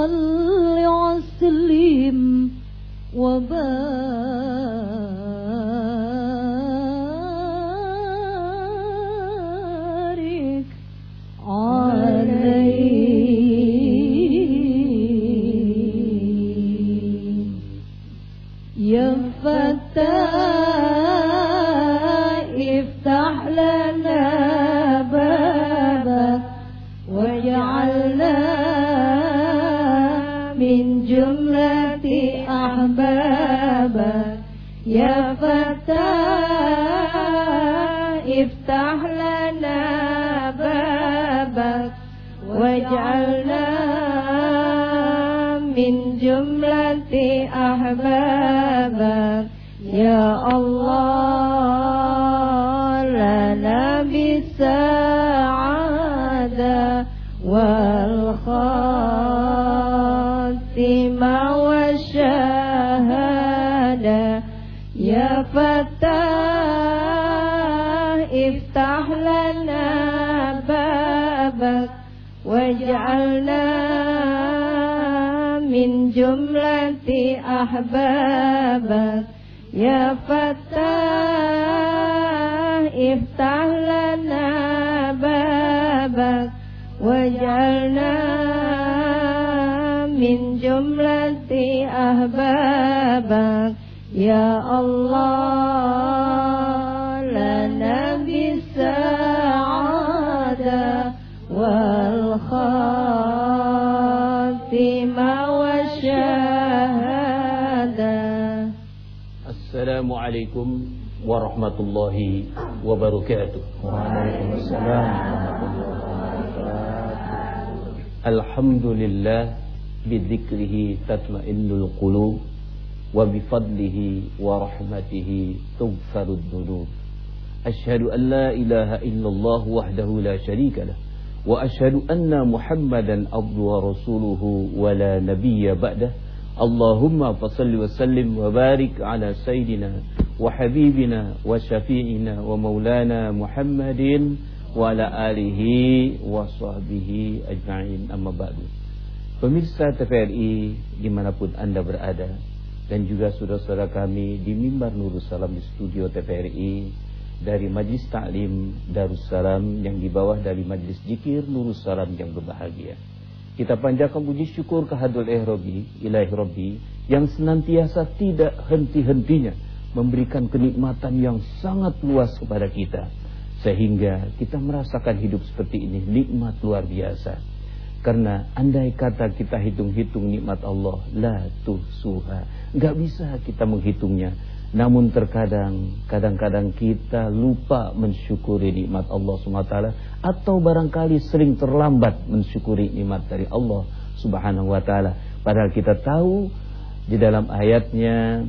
صل وسلم وبارك واجعلنا من جملة أحبابك يا فتاة افتح لنا بابك واجعلنا من جملة أحبابك يا الله السلام عليكم ورحمة الله وبركاته Waalaikumsalam warahmatullahi wabarakatuh. الحمد لله بذكره تطمئن القلوب وبفضله ورحمته تغفر الذنوب أشهد أن لا إله إلا الله وحده لا شريك له وأشهد أن محمدا عبده ورسوله ولا نبي بعده اللهم فصل وسلم وبارك على سيدنا وحبيبنا وشفيعنا ومولانا محمد وعلى آله وصحبه أجمعين أما بعد Pemirsa TVRI dimanapun Anda berada dan juga saudara-saudara kami di Mimbar Nurul Salam di studio TVRI dari Majlis Taklim Darussalam yang di bawah dari Majlis Zikir Nurul Salam yang berbahagia. Kita panjatkan puji syukur kehadrat Rabbi, ilahi Rabbi yang senantiasa tidak henti-hentinya memberikan kenikmatan yang sangat luas kepada kita sehingga kita merasakan hidup seperti ini nikmat luar biasa. Karena andai kata kita hitung-hitung nikmat Allah La tuhsuha. Gak bisa kita menghitungnya. Namun terkadang Kadang-kadang kita lupa mensyukuri nikmat Allah SWT Atau barangkali sering terlambat mensyukuri nikmat dari Allah Subhanahu wa ta'ala Padahal kita tahu Di dalam ayatnya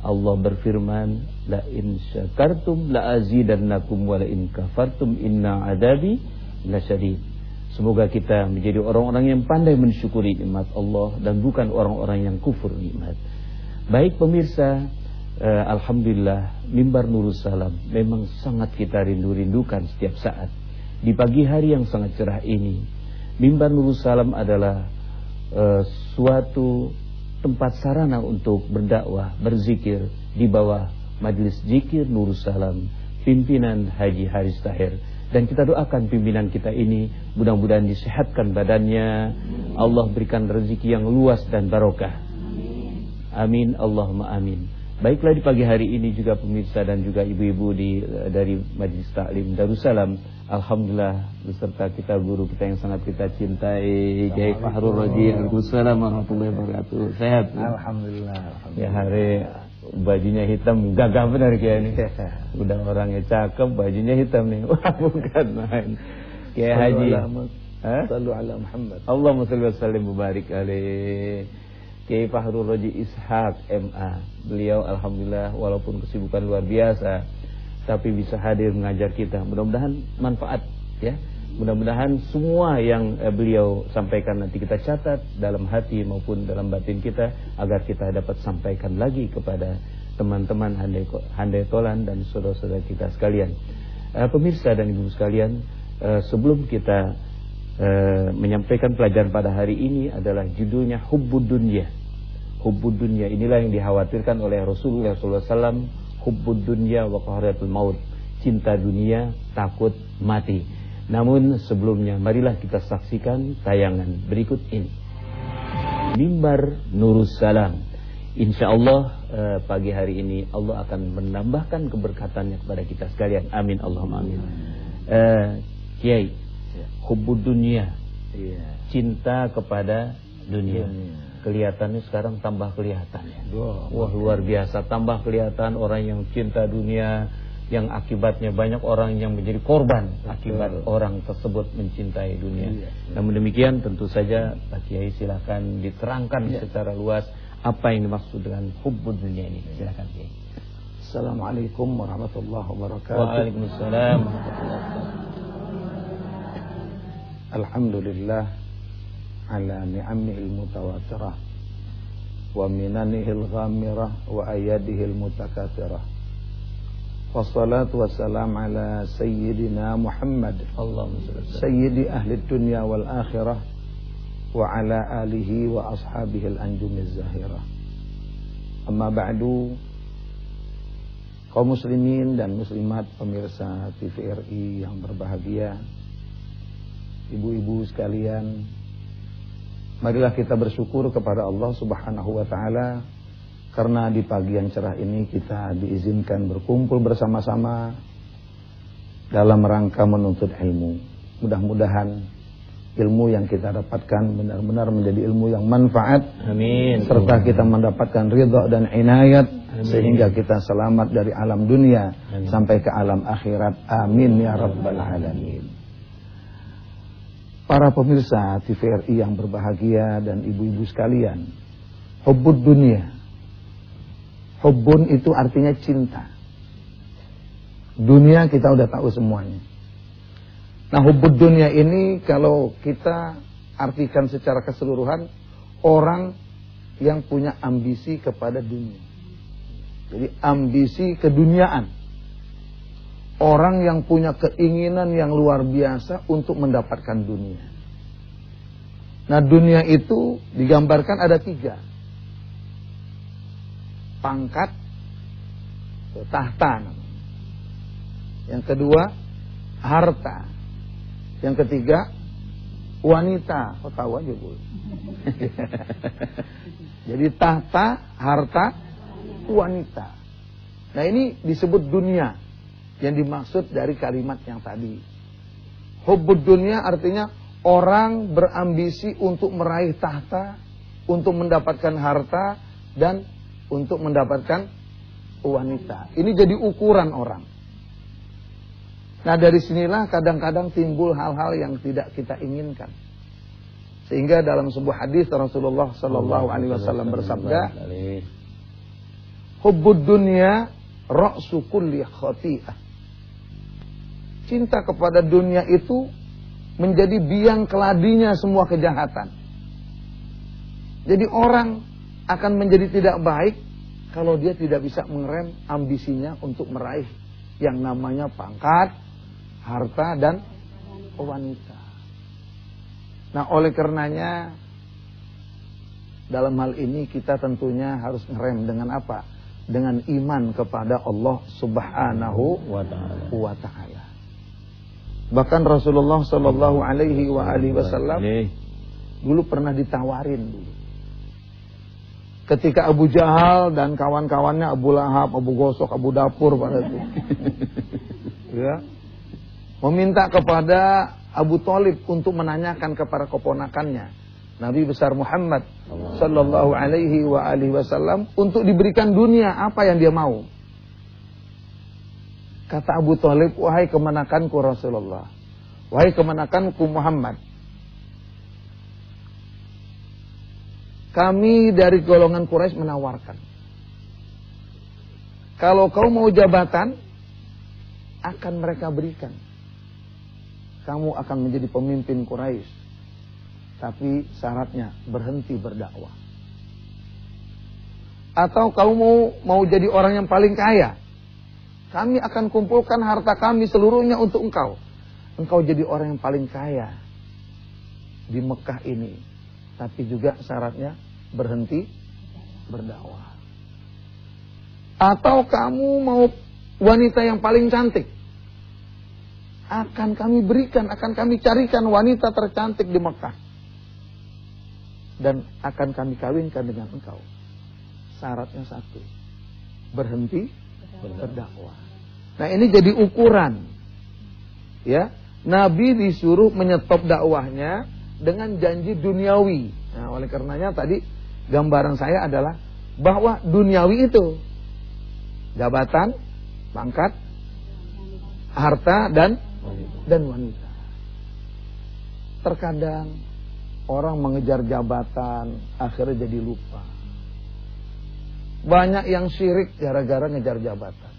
Allah berfirman La in syakartum la azidannakum Wa la in kafartum inna adabi la syadid Semoga kita menjadi orang-orang yang pandai mensyukuri nikmat Allah dan bukan orang-orang yang kufur nikmat. Baik pemirsa, eh, alhamdulillah mimbar Nurul Salam memang sangat kita rindu-rindukan setiap saat. Di pagi hari yang sangat cerah ini, mimbar Nurul Salam adalah eh, suatu tempat sarana untuk berdakwah, berzikir di bawah Majelis Zikir Nurul Salam pimpinan Haji Haris Tahir. Dan kita doakan pimpinan kita ini mudah-mudahan disehatkan badannya. Allah berikan rezeki yang luas dan barokah. Amin Allahumma amin. Baiklah di pagi hari ini juga pemirsa dan juga ibu-ibu di dari Majlis Taklim Darussalam Alhamdulillah beserta kita guru kita yang sangat kita cintai Kiai Fahrul Raji Waalaikumsalam warahmatullahi wabarakatuh. Sehat? Alhamdulillah. ya hari bajunya hitam gagah benar kayak ini udah orangnya cakep bajunya hitam nih. Wah bukan main. Kayak haji? Sallu ala Muhammad. Allahumma salli wa sallim mubarik alaih. Kiai Fahrul Raji Ishaq MA beliau alhamdulillah walaupun kesibukan luar biasa tapi bisa hadir mengajar kita mudah-mudahan manfaat ya mudah-mudahan semua yang eh, beliau sampaikan nanti kita catat dalam hati maupun dalam batin kita agar kita dapat sampaikan lagi kepada teman-teman handai, handai tolan dan saudara-saudara kita sekalian Eh, pemirsa dan ibu sekalian eh, sebelum kita menyampaikan pelajaran pada hari ini adalah judulnya Hubbud Dunya. Hubbud Dunya inilah yang dikhawatirkan oleh Rasulullah SAW. Hubbud Dunya wa qahratul maut. Cinta dunia, takut mati. Namun sebelumnya marilah kita saksikan tayangan berikut ini. Mimbar Nurus Salam. Insya Allah eh, pagi hari ini Allah akan menambahkan keberkatannya kepada kita sekalian. Amin Allahumma amin. Eh, Kiai, hubbud dunia. Iya. Cinta kepada dunia. Dunia. Kelihatannya sekarang tambah kelihatan ya. Wah, Wah luar biasa tambah kelihatan orang yang cinta dunia yang akibatnya banyak orang yang menjadi korban akibat orang tersebut mencintai dunia. Iya. Namun demikian tentu saja Pak Kiai silakan diterangkan Iya. secara luas apa yang dimaksud dengan hubbud dunia ini. Silakan Kiai. Assalamualaikum warahmatullahi wabarakatuh. Waalaikumsalam. Alhamdulillah ala ni'amihil mutawatirah wa minanihil ghamirah wa ayadihil mutakathirah. Wassalatu wassalam ala sayyidina Muhammad sayyidi ahli dunya wal akhirah wa ala alihi wa ashabihi al-anjumiz zahirah. Amma ba'du kaum muslimin dan muslimat pemirsa TVRI yang berbahagia, ibu-ibu sekalian, marilah kita bersyukur kepada Allah Subhanahu wa taala karena di pagi yang cerah ini kita diizinkan berkumpul bersama-sama dalam rangka menuntut ilmu. Mudah-mudahan ilmu yang kita dapatkan benar-benar menjadi ilmu yang manfaat Amin. serta kita mendapatkan ridha dan inayat Amin. sehingga kita selamat dari alam dunia Amin. sampai ke alam akhirat. Amin ya rabbal alamin. Para pemirsa TVRI yang berbahagia dan ibu-ibu sekalian, hubbud dunia. Hubbun itu artinya cinta. Dunia kita udah tahu semuanya. Nah hubbud dunia ini kalau kita artikan secara keseluruhan orang yang punya ambisi kepada dunia. Jadi ambisi keduniaan. Orang yang punya keinginan yang luar biasa untuk mendapatkan dunia. Nah dunia itu digambarkan ada tiga. Pangkat, tahta. Yang kedua, harta. Yang ketiga, wanita. Kok tahu aja bu? Jadi tahta, harta, wanita. Nah ini disebut dunia yang dimaksud dari kalimat yang tadi. Hubbud dunia artinya orang berambisi untuk meraih tahta, untuk mendapatkan harta dan untuk mendapatkan wanita. Ini jadi ukuran orang. Nah dari sinilah kadang-kadang timbul hal-hal yang tidak kita inginkan. Sehingga dalam sebuah hadis Rasulullah Sallallahu Alaihi Wasallam bersabda, Hubbud dunia ra'su kulli khati'ah. Cinta kepada dunia itu menjadi biang keladinya semua kejahatan. Jadi orang akan menjadi tidak baik kalau dia tidak bisa mengerem ambisinya untuk meraih yang namanya pangkat, harta dan wanita. Nah, oleh karenanya dalam hal ini kita tentunya harus ngerem dengan apa? Dengan iman kepada Allah Subhanahu wa ta'ala. Bahkan Rasulullah Shallallahu alaihi wa alihi wasallam dulu pernah ditawarin dulu. Ketika Abu Jahal dan kawan-kawannya Abu Lahab, Abu Gosok, Abu Dapur pada itu. ya. Meminta kepada Abu Talib untuk menanyakan kepada keponakannya Nabi besar Muhammad sallallahu alaihi wa alihi wasallam untuk diberikan dunia apa yang dia mau. Kata Abu Talib, wahai kemenakanku Rasulullah. Wahai kemenakanku Muhammad. Kami dari golongan Quraisy menawarkan. Kalau kau mau jabatan, akan mereka berikan. Kamu akan menjadi pemimpin Quraisy. Tapi syaratnya berhenti berdakwah. Atau kau mau mau jadi orang yang paling kaya. Kami akan kumpulkan harta kami seluruhnya untuk engkau. Engkau jadi orang yang paling kaya. di Mekah ini. Tapi juga syaratnya berhenti berdakwah. Atau kamu mau wanita yang paling cantik? Akan kami berikan, akan kami carikan wanita tercantik di Mekah. Dan akan kami kawinkan dengan engkau. Syaratnya satu. Berhenti berdakwah. Nah ini jadi ukuran. Ya, Nabi disuruh menyetop dakwahnya dengan janji duniawi. Nah, oleh karenanya tadi gambaran saya adalah bahwa duniawi itu jabatan, pangkat, harta dan dan wanita. Terkadang orang mengejar jabatan akhirnya jadi lupa. Banyak yang syirik gara-gara ngejar jabatan.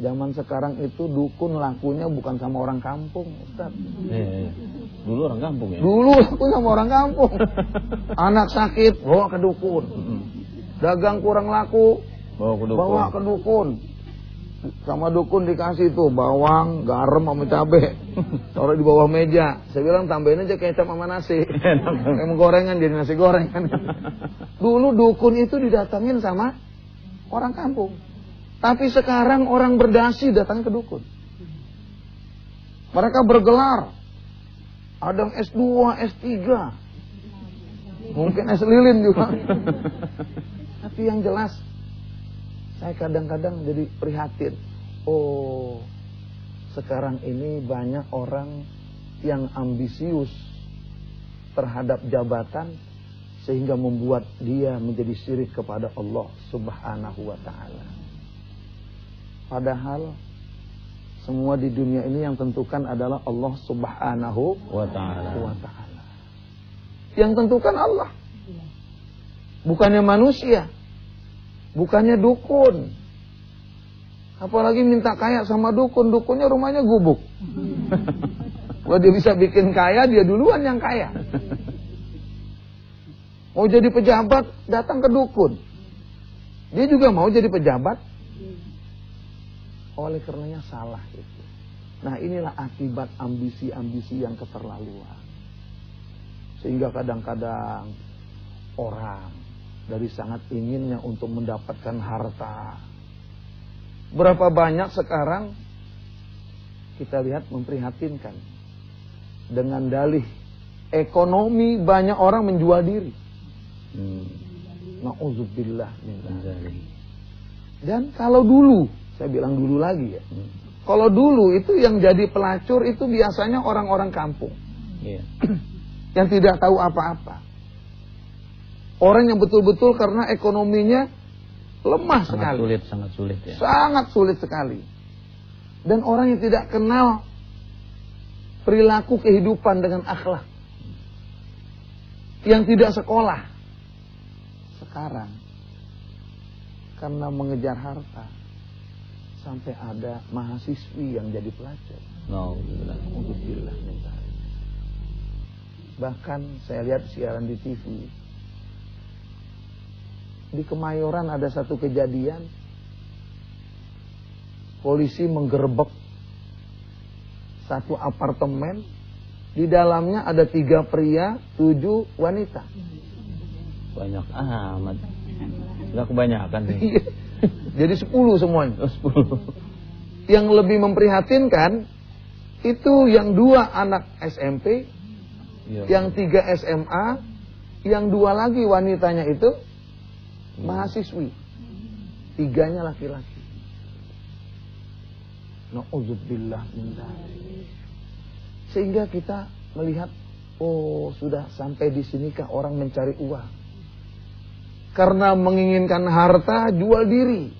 Zaman sekarang itu dukun lakunya bukan sama orang kampung, Ustaz. Iya, iya. Dulu orang kampung ya. Dulu laku sama orang kampung. Anak sakit bawa ke dukun. Dagang kurang laku Bawa ke dukun. bawa ke dukun. Sama dukun dikasih tuh bawang, garam sama cabe. Taruh di bawah meja. Saya bilang tambahin aja kecap sama nasi. Emang gorengan jadi nasi goreng kan. Dulu dukun itu didatangin sama orang kampung. Tapi sekarang orang berdasi datang ke dukun. Mereka bergelar. Ada yang S2, S3. Mungkin S lilin juga. Tapi yang jelas, saya kadang-kadang jadi prihatin. Oh, sekarang ini banyak orang yang ambisius terhadap jabatan sehingga membuat dia menjadi syirik kepada Allah Subhanahu wa taala. Padahal semua di dunia ini yang tentukan adalah Allah Subhanahu Wa ta'ala. wa taala. Yang tentukan Allah. Bukannya manusia. Bukannya dukun. Apalagi minta kaya sama dukun, dukunnya rumahnya gubuk. Kalau dia bisa bikin kaya, dia duluan yang kaya. Mau jadi pejabat, datang ke dukun. Dia juga mau jadi pejabat, oleh karenanya salah itu. Nah inilah akibat ambisi-ambisi yang keterlaluan. Sehingga kadang-kadang orang dari sangat inginnya untuk mendapatkan harta. Berapa banyak sekarang kita lihat memprihatinkan. Dengan dalih ekonomi banyak orang menjual diri. Hmm. Nauzubillah min dzalik. Zalik. Dan kalau dulu, saya bilang dulu lagi ya. Hmm. Kalau dulu itu yang jadi pelacur itu biasanya orang-orang kampung Iya. yang tidak tahu apa-apa. Orang yang betul-betul karena ekonominya lemah Sangat sekali. sulit, sangat sulit ya. Sangat sulit sekali. Dan orang yang tidak kenal perilaku kehidupan dengan akhlak. Yang tidak sekolah. Sekarang karena mengejar harta sampai ada mahasiswi yang jadi pelacur. Dzalik. Bahkan saya lihat siaran di TV. Di Kemayoran ada satu kejadian. Polisi menggerebek satu apartemen. Di dalamnya ada tiga pria, tujuh wanita. Banyak amat. Enggak kebanyakan sih. Iya. Jadi sepuluh semuanya. Oh, 10. Yang lebih memprihatinkan itu yang dua anak SMP, Iya. yang tiga SMA, yang dua lagi wanitanya itu mahasiswi. Tiganya laki-laki. Nauzubillah min. Sehingga kita melihat oh sudah sampai di sinikah orang mencari uang. Karena menginginkan harta jual diri.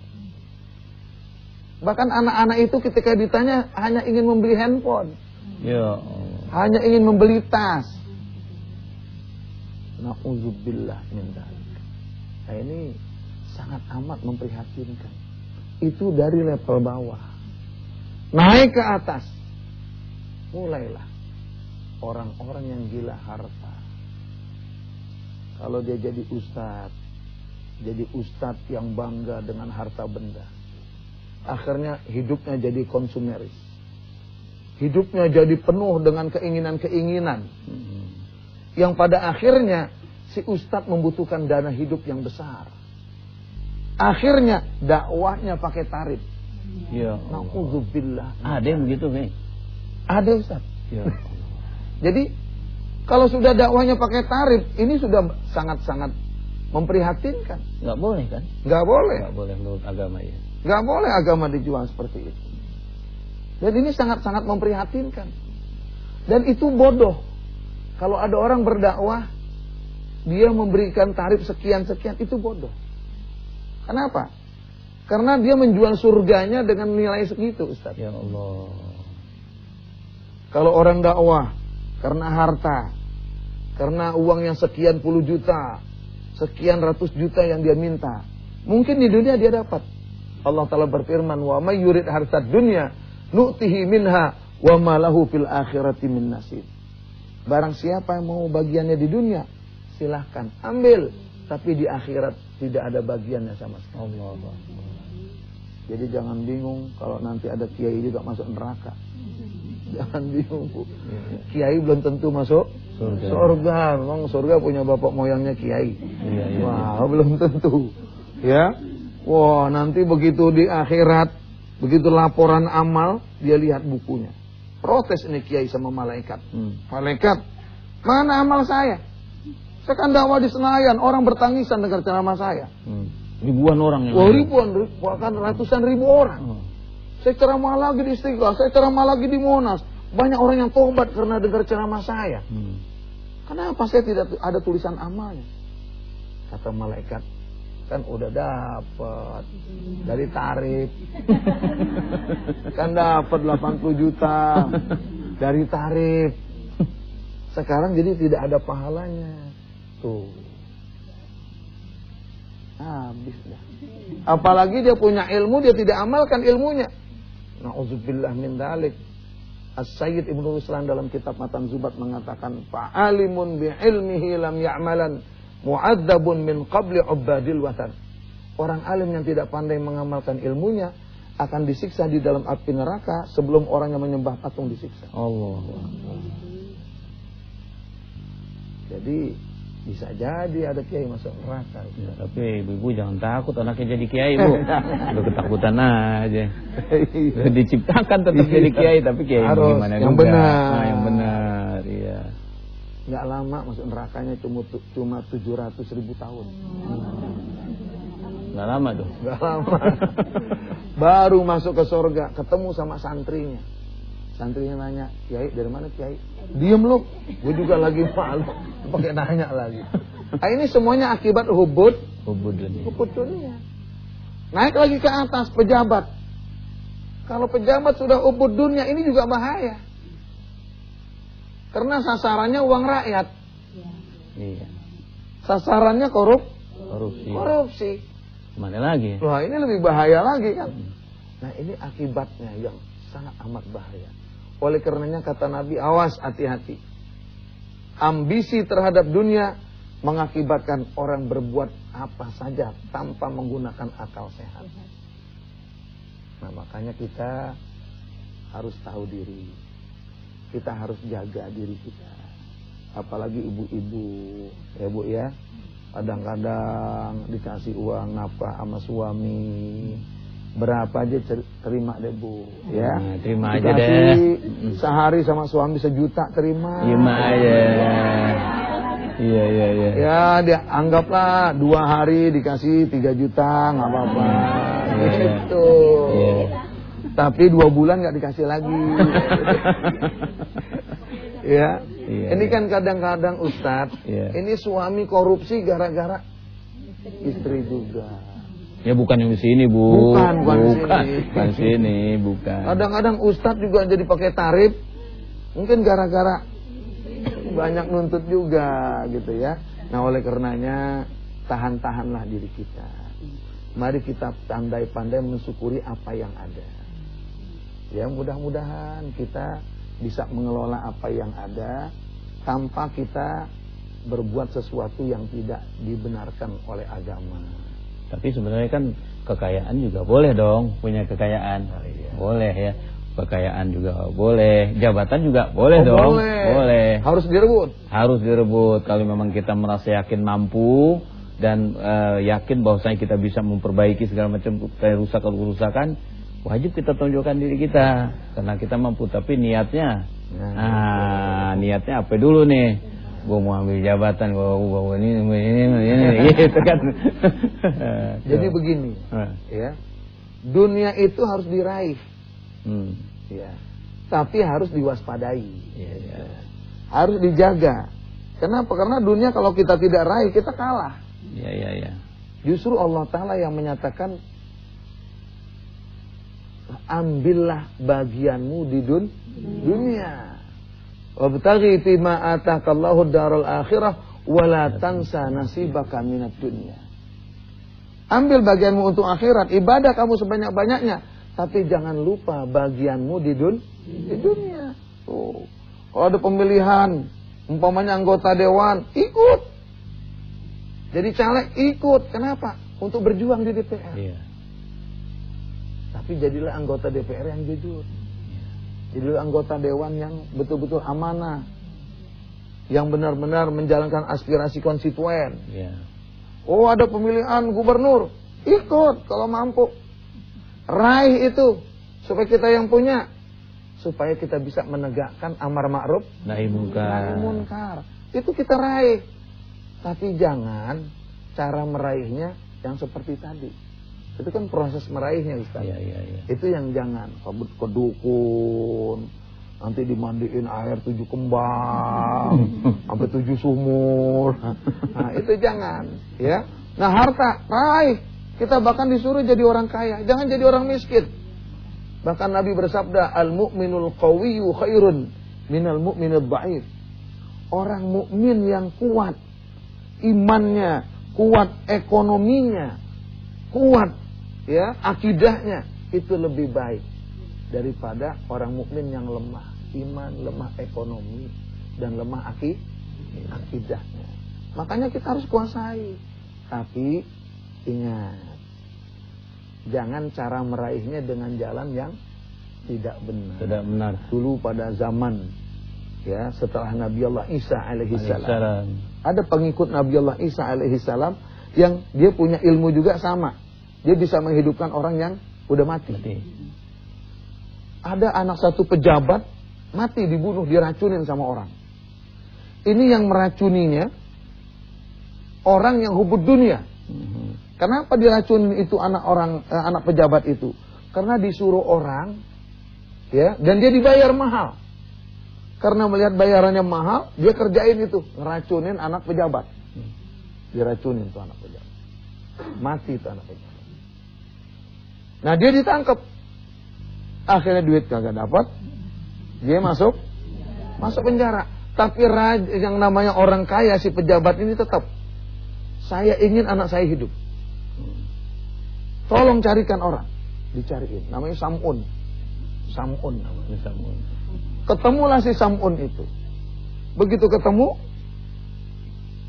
Bahkan anak-anak itu ketika ditanya hanya ingin membeli handphone, Ya Allah. hanya ingin membeli tas. Nauzubillah min dzalik. Nah ini sangat amat memprihatinkan. Itu dari level bawah. Naik ke atas. Mulailah orang-orang yang gila harta. Kalau dia jadi ustadz, jadi ustadz yang bangga dengan harta benda. Akhirnya hidupnya jadi konsumeris. Hidupnya jadi penuh dengan keinginan-keinginan. Hmm. Yang pada akhirnya si ustadz membutuhkan dana hidup yang besar. Akhirnya dakwahnya pakai tarif. Ya. Nauzubillah. Ada yang begitu, nih. Ada Ustaz. Ya. Jadi kalau sudah dakwahnya pakai tarif, ini sudah sangat-sangat memprihatinkan. Nggak boleh kan? Nggak boleh. Nggak boleh menurut agama ya. Nggak boleh agama dijual seperti itu. Dan ini sangat-sangat memprihatinkan. Dan itu bodoh. Kalau ada orang berdakwah, dia memberikan tarif sekian-sekian, itu bodoh. Kenapa? Karena dia menjual surganya dengan nilai segitu, Ustaz. Ya Allah. Kalau orang dakwah karena harta, karena uang yang sekian puluh juta, sekian ratus juta yang dia minta, mungkin di dunia dia dapat. Allah Taala berfirman, "Wa may yurid harsad dunya nu'tihi minha wa ma lahu fil akhirati min nasib." Barang siapa yang mau bagiannya di dunia, silahkan ambil, tapi di akhirat tidak ada bagiannya sama sekali. Allah. Jadi jangan bingung kalau nanti ada kiai juga masuk neraka. Jangan bingung, Bu. Kiai belum tentu masuk Surga. surga. Memang surga punya bapak moyangnya kiai. Iya, iya, Wah, belum tentu. Ya. Wah, nanti begitu di akhirat, begitu laporan amal, dia lihat bukunya. Protes ini kiai sama malaikat. Hmm. Malaikat, mana amal saya? Saya kan dakwah di Senayan, orang bertangisan dengar ceramah saya. Hmm. Ribuan orang yang Wah ada. ribuan, ri- bahkan ratusan ribu orang. Oh. Saya ceramah lagi di Istiqlal, saya ceramah lagi di Monas. Banyak orang yang tobat karena dengar ceramah saya. Hmm. Kenapa saya tidak ada tulisan amalnya? Kata malaikat, kan udah dapat dari tarif. kan dapat 80 juta dari tarif. Sekarang jadi tidak ada pahalanya. Tuh. Habis dah. Apalagi dia punya ilmu, dia tidak amalkan ilmunya. Nauzubillah min dalik. As-Sayyid Ibnu Ruslan dalam kitab Matan Zubat mengatakan, "Fa'alimun bi'ilmihi lam ya'malan mu'adzabun min qabli ubadil watan." Orang alim yang tidak pandai mengamalkan ilmunya akan disiksa di dalam api neraka sebelum orang yang menyembah patung disiksa. Allah. Jadi bisa jadi ada kiai masuk neraka. Ya, tapi ibu-ibu jangan takut anaknya jadi kiai bu. Udah ketakutan aja. Udah diciptakan tetap jadi kiai tapi kiai Iya. Harus, gimana yang juga. benar. Nah, yang benar, iya. Nggak lama masuk nerakanya cuma cuma 700 ribu tahun. Nggak lama tuh. Nggak lama. Baru masuk ke surga, ketemu sama santrinya. Santrinya nanya, Kiai dari mana Kiai? Diem lu, gue juga lagi malu. Pakai nanya lagi. Nah, ini semuanya akibat hubud, Hubud dunia. hubud dunia. Naik lagi ke atas pejabat. Kalau pejabat sudah hubud dunia, ini juga bahaya. Karena sasarannya uang rakyat. Iya. Sasarannya korup, Korupsi. korupsi. Mana lagi? Wah ini lebih bahaya lagi kan. Nah ini akibatnya yang sangat amat bahaya. Oleh karenanya kata Nabi, awas hati-hati. Ambisi terhadap dunia mengakibatkan orang berbuat apa saja tanpa menggunakan akal sehat. Nah makanya kita harus tahu diri. Kita harus jaga diri kita. Apalagi ibu-ibu, ya bu ya. Kadang-kadang dikasih uang apa sama suami. Berapa aja terima deh bu, ya. Nah, terima aja Dikasih deh. Sehari sama suami sejuta terima. Terima aja. Iya, iya, iya. Ya dia anggaplah dua hari dikasih tiga juta nggak apa-apa. Iya. Gitu. Iya. Tapi dua bulan nggak dikasih lagi. ya. Iya, ini iya. kan kadang-kadang Ustadz, Iya. ini suami korupsi gara-gara istri juga. Ya bukan yang di sini, Bu. Bukan, bukan di bukan, sini. bukan sini, bukan. Kadang-kadang Ustadz juga jadi pakai tarif, mungkin gara-gara banyak nuntut juga gitu ya. Nah oleh karenanya tahan-tahanlah diri kita. Mari kita pandai-pandai mensyukuri apa yang ada. Ya mudah-mudahan kita bisa mengelola apa yang ada tanpa kita berbuat sesuatu yang tidak dibenarkan oleh agama. Tapi sebenarnya kan kekayaan juga boleh dong punya kekayaan. Oh, iya. Boleh ya. Kekayaan juga boleh, jabatan juga boleh Oh, dong. boleh. Boleh. Harus direbut. Harus direbut kalau memang kita merasa yakin mampu dan eh, yakin bahwasanya kita bisa memperbaiki segala macam kerusakan-kerusakan, wajib kita tunjukkan diri kita karena kita mampu tapi niatnya Nah, ah niatnya apa dulu nih gue mau ambil jabatan gue mau ini ini ini, ini gitu kan Jadi begini, ya. Dunia itu harus diraih, hmm. ya. Tapi harus diwaspadai. Iya, iya. Harus dijaga. Kenapa? Karena dunia kalau kita tidak raih, kita kalah. Iya, iya, iya. Justru Allah Ta'ala yang menyatakan Ambillah bagianmu di dun dunia Wabtaghi fima atakallahu daral akhirah Wala tansa nasibaka minat dunia Ambil bagianmu untuk akhirat Ibadah kamu sebanyak-banyaknya Tapi jangan lupa bagianmu di, dun di dunia Tuh. Kalau ada pemilihan Umpamanya anggota dewan Ikut jadi caleg ikut. Kenapa? Untuk berjuang di DPR. Iya. Tapi jadilah anggota DPR yang jujur. Jadilah anggota dewan yang betul-betul amanah. Yang benar-benar menjalankan aspirasi konstituen. Iya. Oh ada pemilihan gubernur. Ikut kalau mampu. Raih itu. Supaya kita yang punya. Supaya kita bisa menegakkan amar ma'ruf. Nahi Nahi munkar. munkar. Itu kita raih. Tapi jangan cara meraihnya yang seperti tadi. Itu kan proses meraihnya Ustaz. Iya, iya, iya. Itu yang jangan kabut ke dukun. Nanti dimandiin air tujuh kembang, sampai tujuh sumur. Nah, itu jangan, ya. Nah, harta raih. Kita bahkan disuruh jadi orang kaya, jangan jadi orang miskin. Bahkan Nabi bersabda, "Al-mu'minul qawiyyu khairun minal mu'minil dha'if." Orang mukmin yang kuat imannya, kuat ekonominya, kuat ya akidahnya itu lebih baik daripada orang mukmin yang lemah iman, lemah ekonomi dan lemah aki, akidahnya. Makanya kita harus kuasai. Tapi ingat, jangan cara meraihnya dengan jalan yang tidak benar. Tidak benar. Dulu pada zaman ya setelah Nabi Allah Isa alaihi salam ada pengikut Nabi Allah Isa alaihi salam yang dia punya ilmu juga sama. Dia bisa menghidupkan orang yang udah mati. Berarti. Ada anak satu pejabat mati dibunuh diracunin sama orang. Ini yang meracuninya orang yang hubud dunia. Mhm. Kenapa diracunin itu anak orang eh, anak pejabat itu? Karena disuruh orang ya dan dia dibayar mahal. Karena melihat bayarannya mahal, dia kerjain itu, ngeracunin anak pejabat. Diracunin tuh anak pejabat. Mati tuh anak pejabat. Nah, dia ditangkap. Akhirnya duit kagak dapat. Dia masuk masuk penjara. Tapi raj, yang namanya orang kaya si pejabat ini tetap saya ingin anak saya hidup. Tolong carikan orang. Dicariin. Namanya Samun. Samun namanya. Bisa mun. Ketemulah si Samun itu. Begitu ketemu,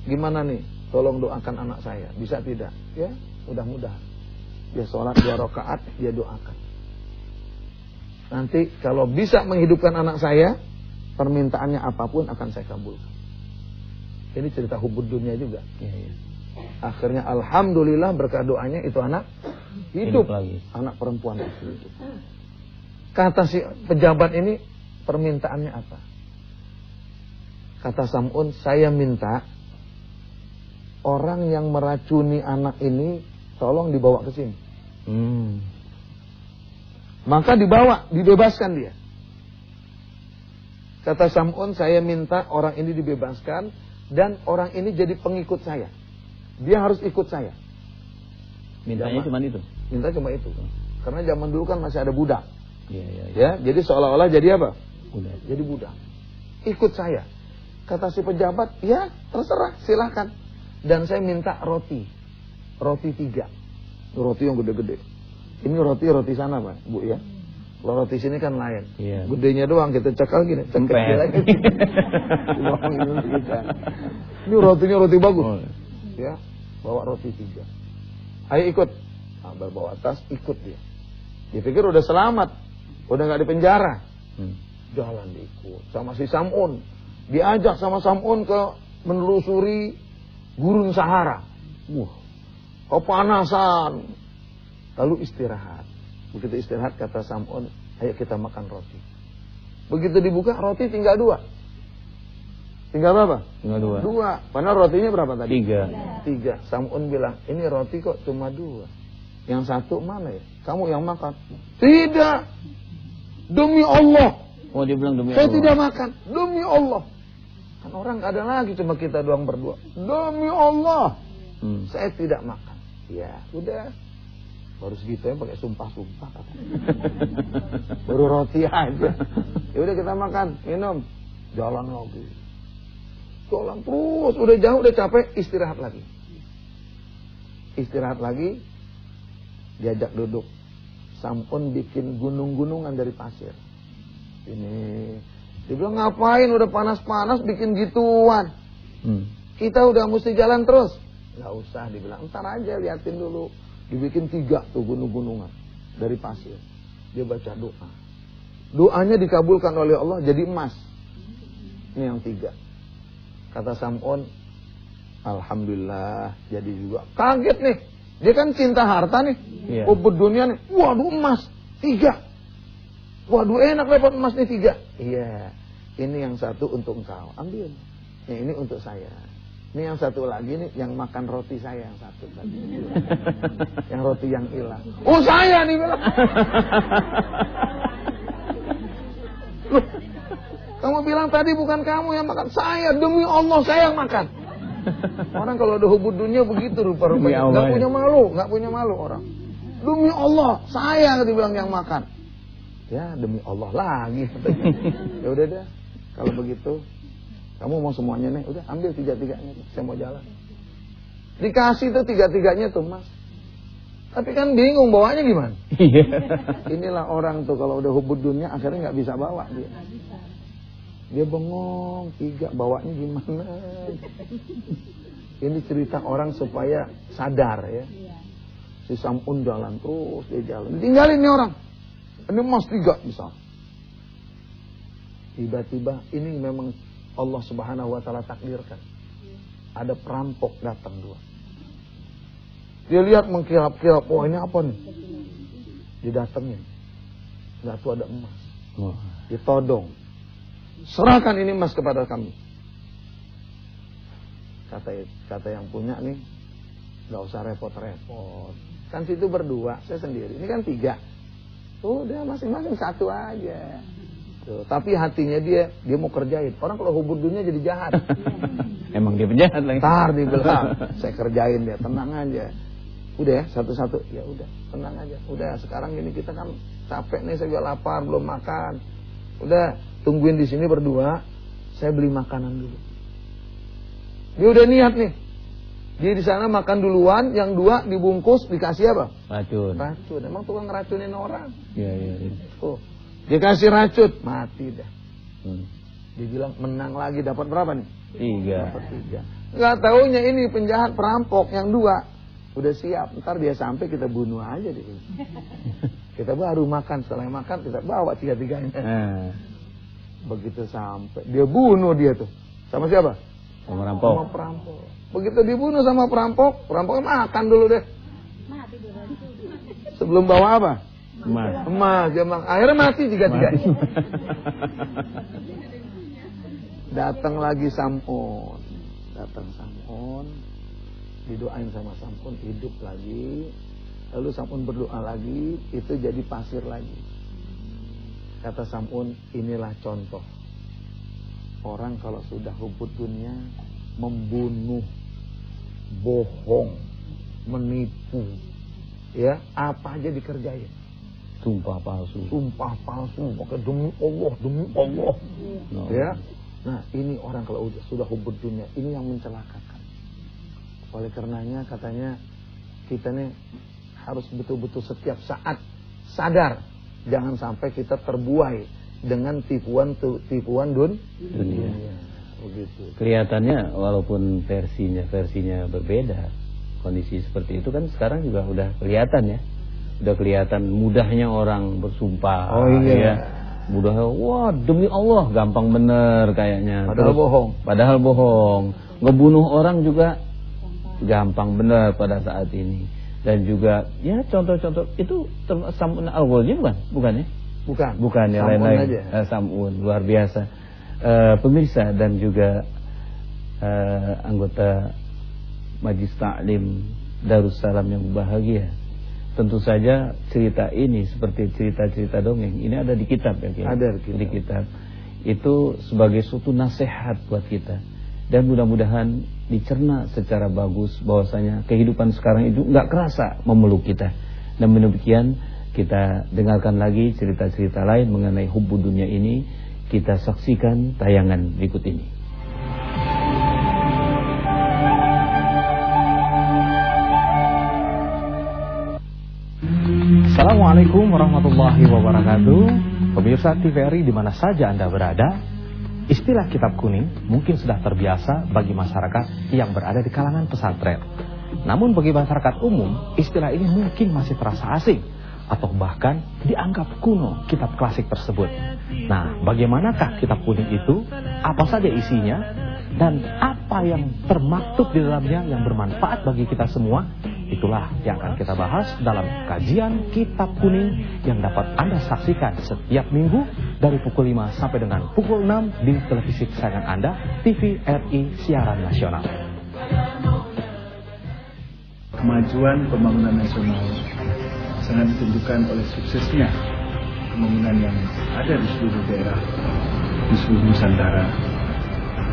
gimana nih? Tolong doakan anak saya. Bisa tidak? Ya, mudah-mudahan. Dia sholat dua rakaat, dia doakan. Nanti kalau bisa menghidupkan anak saya, permintaannya apa pun akan saya kabulkan. Ini cerita hubud dunia juga. Iya, iya. Akhirnya alhamdulillah berkat doanya itu anak hidup. Hidup lagi. Anak perempuan itu hidup. Kata si pejabat ini permintaannya apa? Kata Samun, saya minta orang yang meracuni anak ini tolong dibawa ke sini. Hmm. Maka dibawa, dibebaskan dia. Kata Samun, saya minta orang ini dibebaskan dan orang ini jadi pengikut saya. Dia harus ikut saya. Mintanya Jamaah. cuma itu. Minta cuma itu. Karena zaman dulu kan masih ada budak. Iya, iya, iya. Ya, jadi seolah-olah jadi apa? Udah. Jadi budak. Ikut saya. Kata si pejabat, ya terserah, silahkan. Dan saya minta roti. Roti tiga. Roti yang gede-gede. Ini roti roti sana pak, bu ya. Kalau roti sini kan lain. Iya. Gedenya doang kita cekal gini, cekal lagi. Kita. Ini rotinya roti bagus. Oh. Ya, bawa roti tiga. Ayo ikut. Nah, bawa tas, ikut dia. Dia pikir udah selamat. Udah nggak di penjara. Hmm. Jalan diikut sama si Samun. Diajak sama Samun ke menelusuri gurun Sahara. Wah, kepanasan. Lalu istirahat. Begitu istirahat kata Samun, ayo kita makan roti. Begitu dibuka roti tinggal dua. Tinggal berapa? Tinggal dua. Dua. Padahal rotinya berapa tadi? Tiga. Tiga. Samun bilang, ini roti kok cuma dua. Yang satu mana ya? Kamu yang makan. Tidak. Demi Allah. Oh dia bilang demi Saya Allah. tidak makan. Demi Allah. Kan orang ada lagi cuma kita doang berdua. Demi Allah. Hmm. Saya tidak makan. Ya, udah. Baru segitu ya pakai sumpah-sumpah. Baru roti aja. Ya udah kita makan, minum. Jalan lagi. Jalan terus, udah jauh, udah capek, istirahat lagi. Istirahat lagi, diajak duduk. Sampun bikin gunung-gunungan dari pasir. Ini, dia bilang ngapain udah panas-panas bikin gituan. Hmm. Kita udah mesti jalan terus. Gak usah dibilang, ntar aja liatin dulu. Dibikin tiga tuh gunung-gunungan dari pasir. Dia baca doa. Doanya dikabulkan oleh Allah jadi emas. Ini yang tiga. Kata Sam'un, Alhamdulillah jadi juga. Kaget nih. Dia kan cinta harta nih. Iya. Oh dunia nih. Waduh emas. Tiga. Waduh enak dapat emas nih tiga. Iya. Ini yang satu untuk engkau. Ambil. Nih, ini untuk saya. Ini yang satu lagi nih yang makan roti saya yang satu tadi. yang roti yang hilang. Oh saya nih bilang. Loh, kamu bilang tadi bukan kamu yang makan, saya demi Allah saya yang makan. Orang kalau udah hubud dunia begitu rupa-rupanya, nggak ya. punya malu, nggak punya malu orang. Demi Allah, saya dibilang yang makan. Ya demi Allah lagi. ya udah deh, kalau begitu kamu mau semuanya nih, udah ambil tiga-tiganya, saya mau jalan. Dikasih tuh tiga-tiganya tuh mas. Tapi kan bingung bawanya gimana? Iya. Inilah orang tuh kalau udah hubud dunia akhirnya nggak bisa bawa dia. Dia bengong tiga bawanya gimana? Ini cerita orang supaya sadar ya. Si Sampun jalan terus dia jalan. Tinggalin nih orang. Ini emas tiga misal. Tiba-tiba ini memang Allah Subhanahu wa taala takdirkan. Ada perampok datang dua. Dia lihat mengkilap-kilap, oh ini apa nih? Didatengin. Nggak tuh ada emas. Wah. Ditodong. Serahkan ini emas kepada kami. Kata kata yang punya nih, nggak usah repot-repot. Kan situ berdua, saya sendiri. Ini kan tiga. Udah masing-masing satu aja. Tuh, tapi hatinya dia, dia mau kerjain. Orang kalau hubur dunia jadi jahat. Emang dia penjahat lagi. Ntar dia bilang, saya kerjain dia, tenang aja. Udah ya, satu-satu. Ya udah, tenang aja. Udah, sekarang ini kita kan capek nih, saya juga lapar, belum makan. Udah, tungguin di sini berdua. Saya beli makanan dulu. Dia udah niat nih. Dia di sana makan duluan, yang dua dibungkus dikasih apa? Racun. Racun. Emang tukang ngeracunin orang. Iya, iya. iya. Tuh, dia kasih racun, mati dah. Hmm. Dia bilang menang lagi dapat berapa nih? Tiga. Dapat tiga. Nggak taunya ini penjahat perampok yang dua. Udah siap, ntar dia sampai kita bunuh aja sini. Kita baru makan, setelah makan kita bawa tiga-tiganya. Nah, Begitu sampai, dia bunuh dia tuh. Sama siapa? sama Sama rampok. perampok. Begitu dibunuh sama perampok, perampoknya makan dulu deh. Sebelum bawa apa? Emas. Emas, makan. Akhirnya mati tiga-tiganya. Datang lagi Sampun. Datang Sampun. Didoain sama Sampun hidup lagi. Lalu Sampun berdoa lagi, itu jadi pasir lagi. Kata Sampun, inilah contoh. Orang kalau sudah hubud dunia membunuh, bohong, menipu, ya apa aja dikerjain. Sumpah palsu. Sumpah palsu, pakai demi Allah, demi Allah. No. Ya. Nah, ini orang kalau udah- sudah hubud dunia, ini yang mencelakakan. Oleh karenanya katanya kita nih harus betul-betul setiap saat sadar jangan sampai kita terbuai dengan tipuan tipuan dun Dunia. Begitu. Kelihatannya walaupun versinya versinya berbeda, kondisi seperti itu kan sekarang juga udah kelihatan ya. Udah kelihatan mudahnya orang bersumpah. Oh, iya. ya. Mudah, wah demi Allah gampang bener kayaknya. Padahal bohong. Padahal bohong. Ngebunuh orang juga gampang bener pada saat ini. Dan juga ya contoh-contoh itu Samun al-Ghazali bukan? Bukan ya? Bukan. Bukan yang Samun lain-lain. Eh, Samun luar biasa. Eh, pemirsa dan juga eh, anggota Majlis Taklim Darussalam yang bahagia. Tentu saja cerita ini seperti cerita-cerita dongeng ini ada di kitab ya Kiai? Ada di kitab. Di kitab. Itu sebagai suatu nasihat buat kita. Dan mudah-mudahan dicerna secara bagus bahwasanya kehidupan sekarang itu nggak kerasa memeluk kita. Dan demikian kita dengarkan lagi cerita-cerita lain mengenai hubbu dunia ini. Kita saksikan tayangan berikut ini. Assalamualaikum warahmatullahi wabarakatuh Pemirsa TVRI di mana saja Anda berada Istilah kitab kuning mungkin sudah terbiasa bagi masyarakat yang berada di kalangan pesantren Namun bagi masyarakat umum istilah ini mungkin masih terasa asing Atau bahkan dianggap kuno kitab klasik tersebut Nah bagaimanakah kitab kuning itu? Apa saja isinya? Dan apa yang termaktub di dalamnya yang bermanfaat bagi kita semua Itulah yang akan kita bahas dalam kajian Kitab Kuning yang dapat Anda saksikan setiap minggu dari pukul 5 sampai dengan pukul 6 di televisi kesayangan Anda, TVRI Siaran Nasional. kemajuan pembangunan nasional sangat ditentukan oleh suksesnya pembangunan yang ada di seluruh daerah di seluruh Nusantara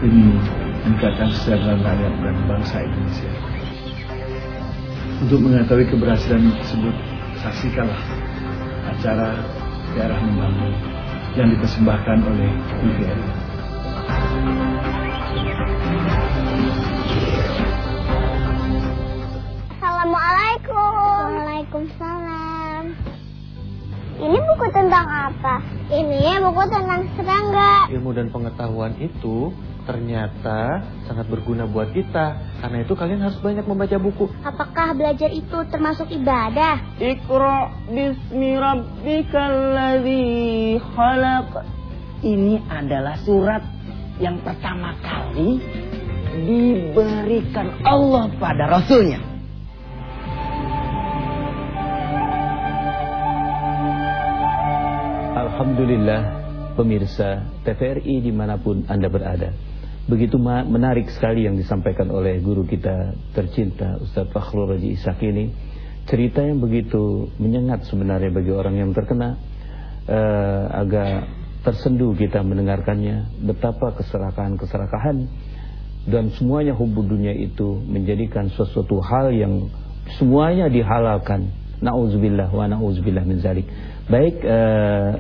demi meningkatkan kesejahteraan rakyat dan bangsa Indonesia. Untuk mengetahui keberhasilan tersebut, saksikanlah acara daerah membangun yang dipersembahkan oleh TVRI. Assalamualaikum. Waalaikumsalam. Ini buku tentang apa? Ini buku tentang serangga. ilmu dan pengetahuan itu ternyata sangat berguna buat kita. Karena itu kalian harus banyak membaca buku. Apakah belajar itu termasuk ibadah? Iqra bismi rabbikal ladzi khalaq. Ini adalah surat yang pertama kali diberikan Allah pada Rasulnya. Alhamdulillah pemirsa TVRI di mana pun Anda berada Begitu menarik sekali yang disampaikan oleh guru kita tercinta Ustadz Fakhrul Raji Ishak ini. Cerita yang begitu menyengat sebenarnya bagi orang yang terkena eh, Agak tersenduh kita mendengarkannya Betapa keserakahan-keserakahan Dan semuanya hubud dunia itu menjadikan sesuatu hal yang semuanya dihalalkan. Nauzubillah wa nauzubillah min zalik. Baik eh,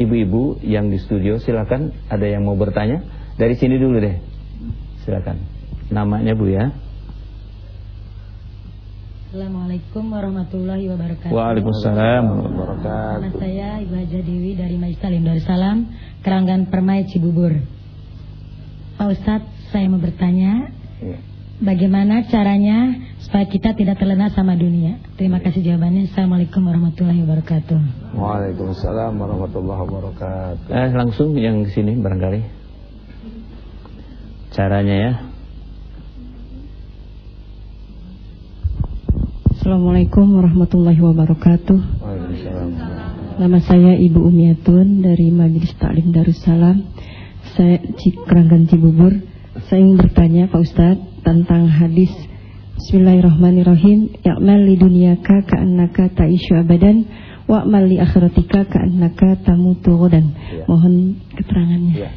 ibu-ibu yang di studio silakan ada yang mau bertanya. Dari sini dulu deh silakan namanya bu ya Assalamualaikum warahmatullahi wabarakatuh. Waalaikumsalam warahmatullahi Nama wabarakatuh saya Ibu Haja Dewi dari Majlis Talim Darussalam, Keranggan Permai Cibubur. Pak Ustadz, saya mau bertanya, Iya. bagaimana caranya supaya kita tidak terlena sama dunia? Terima kasih jawabannya. Assalamualaikum warahmatullahi wabarakatuh. Waalaikumsalam warahmatullahi wabarakatuh. eh, langsung yang sini barangkali caranya ya Assalamualaikum warahmatullahi wabarakatuh. Waalaikumsalam. Nama saya Ibu Umiatun dari Majelis Taklim Darussalam. Saya Ci- Keranggan Cibubur. Saya ingin bertanya Pak Ustadz tentang hadis Bismillahirrahmanirrahim. Ya'mal li dunyaka ka'annaka ta'ishu abadan wa'mal li akhiratika ka'annaka tamutu ghadan. Ya. Mohon keterangannya. Ya.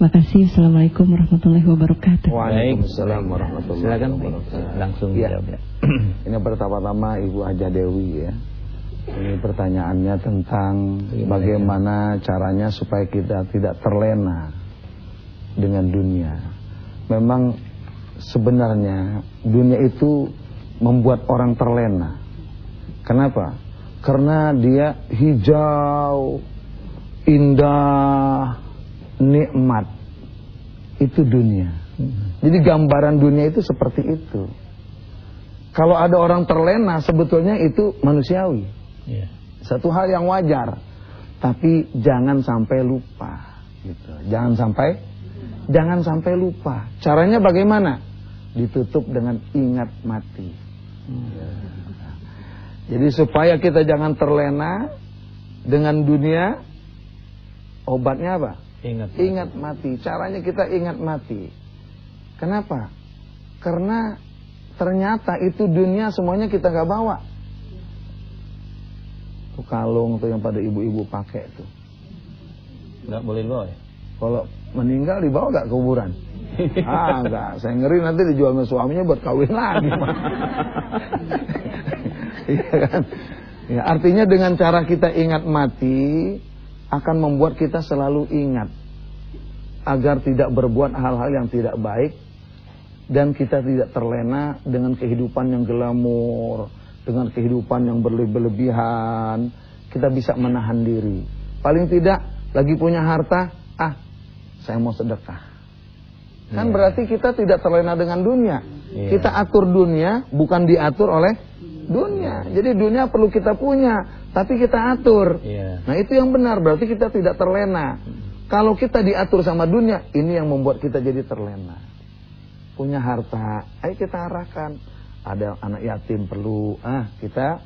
Makasih. Assalamualaikum warahmatullahi wabarakatuh. Waalaikumsalam warahmatullahi silakan wabarakatuh. langsung Iya. dijawab ya. Ini pertama-tama Ibu Haja Dewi ya. Ini pertanyaannya tentang bagaimana caranya supaya kita tidak terlena dengan dunia. Memang sebenarnya dunia itu membuat orang terlena. Kenapa? Karena dia hijau, indah, nikmat. Itu dunia. Jadi gambaran dunia itu seperti itu. Kalau ada orang terlena sebetulnya itu manusiawi. Iya. Satu hal yang wajar. Tapi jangan sampai lupa gitu. Jangan sampai jangan sampai lupa. Caranya bagaimana? Ditutup dengan ingat mati. Jadi supaya kita jangan terlena dengan dunia obatnya apa? Ingat. Ingat mati. Caranya kita ingat mati. Kenapa? Karena ternyata itu dunia semuanya kita nggak bawa. Tuh kalung tuh yang pada ibu-ibu pakai tuh. Nggak boleh dibawa ya? Kalau meninggal dibawa nggak ke kuburan? ah enggak, saya ngeri nanti dijual sama suaminya buat kawin lagi. Iya kan? Ya, artinya dengan cara kita ingat mati akan membuat kita selalu ingat agar tidak berbuat hal-hal yang tidak baik dan kita tidak terlena dengan kehidupan yang glamor, dengan kehidupan yang berlebihan. Kita bisa menahan diri. Paling tidak lagi punya harta, ah, saya mau sedekah. Kan Iya. berarti kita tidak terlena dengan dunia. Iya. Kita atur dunia bukan diatur oleh dunia. Jadi dunia perlu kita punya, tapi kita atur. Iya. Nah, itu yang benar berarti kita tidak terlena. Kalau kita diatur sama dunia, ini yang membuat kita jadi terlena. Punya harta, ayo kita arahkan. Ada anak yatim perlu, ah kita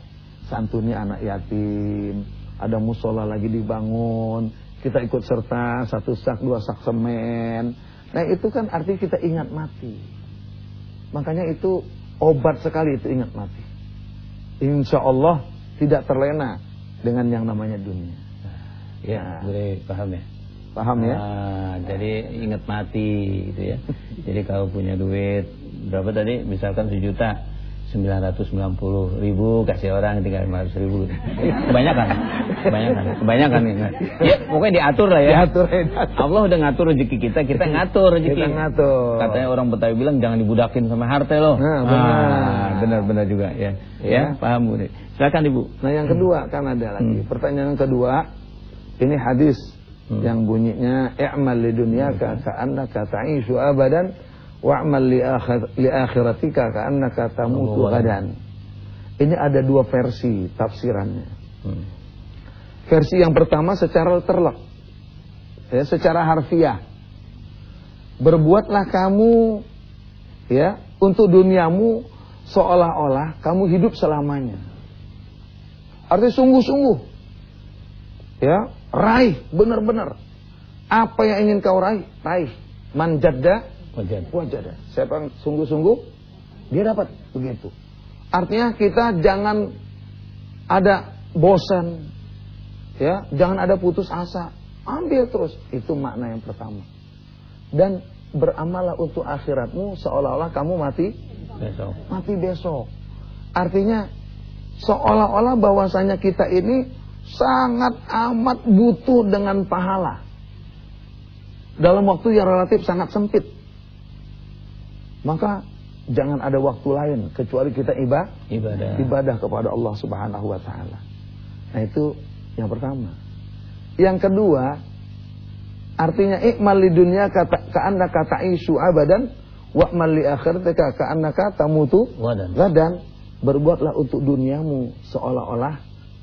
santuni anak yatim. Ada musola lagi dibangun, kita ikut serta satu sak dua sak semen. Nah itu kan arti kita ingat mati. Makanya itu obat sekali itu ingat mati. Insya Allah tidak terlena dengan yang namanya dunia. Ya, boleh paham ya? Paham ya? Ah, jadi ingat mati gitu ya. jadi kalau punya duit berapa tadi? Misalkan sejuta. 990 ribu kasih orang tinggal 500 ribu kebanyakan kebanyakan kebanyakan ya. ya pokoknya diatur lah ya Diatur, ya, diatur. Allah udah ngatur rezeki kita kita ngatur rezeki Kita ngatur. katanya orang Betawi bilang jangan dibudakin sama harta loh Nah, benar. Ah, benar-benar juga ya ya, Ya. paham Bu silakan ibu Nah yang kedua kan ada lagi. Pertanyaan kedua, ini hadis yang bunyinya i'mal li dunyaka ka'annaka ta'ishu abadan wa'mal li, akhir, li akhiratika ka'annaka tamutu gadan. Ini ada dua versi tafsirannya. Hmm. Versi yang pertama secara terlek. Ya, secara harfiah. Berbuatlah kamu ya untuk duniamu seolah-olah kamu hidup selamanya. Artinya sungguh-sungguh. Ya, raih benar-benar. Apa yang ingin kau raih, raih. Man jadda Wajar. wajada. Siapa yang sungguh-sungguh, dia dapat begitu. Artinya kita jangan ada bosan, ya, jangan ada putus asa. Ambil terus. Itu makna yang pertama. Dan beramallah untuk akhiratmu seolah-olah kamu mati besok mati besok. Artinya seolah-olah bahwasanya kita ini sangat amat butuh dengan pahala. Dalam waktu yang relatif sangat sempit. Maka jangan ada waktu lain kecuali kita ibadah ibadah ibadah kepada Allah Subhanahu wa taala. Nah, itu yang pertama. Yang kedua, artinya ikmal li dunya kata ka'annaka ta'isu abadan wa'mal li akhiratika ka'annaka tamutu wadan gadan. Berbuatlah untuk duniamu seolah-olah